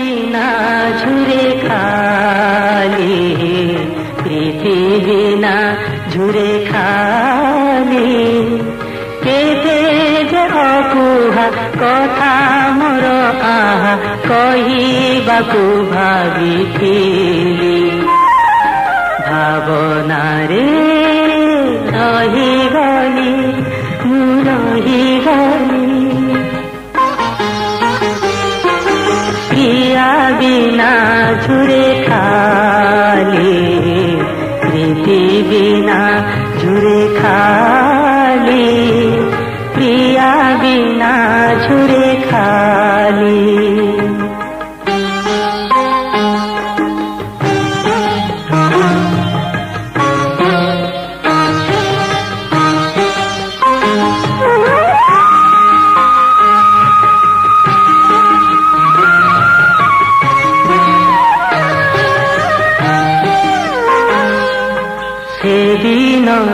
না ঝুরে খালি, পৃথিবী না ঝুরে খালি। কেতে যে অকুহা, কথা মোর আহা কহিবাকু ভাবিଥିଲି ভাবনারে বিনা জুড়ে খা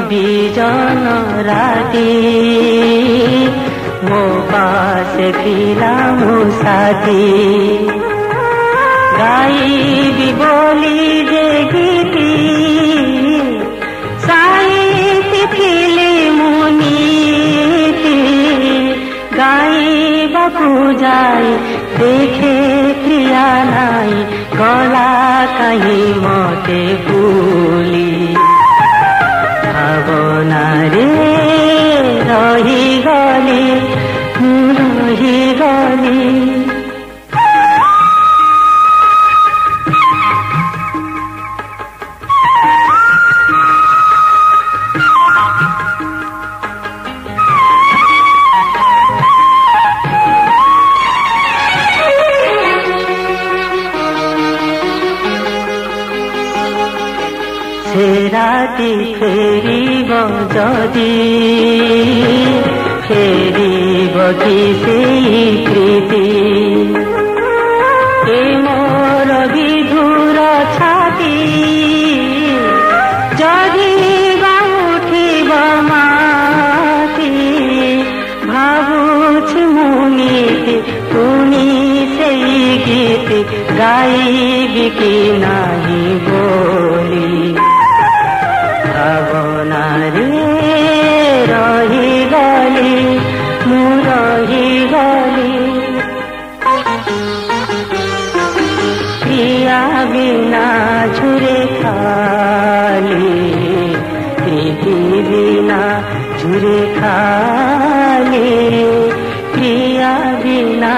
বিজন রাতে ও পাশ পিলাম সাথে গাইবি বলি যে গীতি, সাইতি ফিলে মুনিতি। গাইবা যাই দেখে ক্রিয়া ରହିଗଲି ସେ ରାତି ଫେରିବ ଯଦି ଫେରିବ गीत गाइबी कि नाही बोली भावनारे रही गली मु बिना झुरे खाली प्रीति बिना झुरे खाली बिना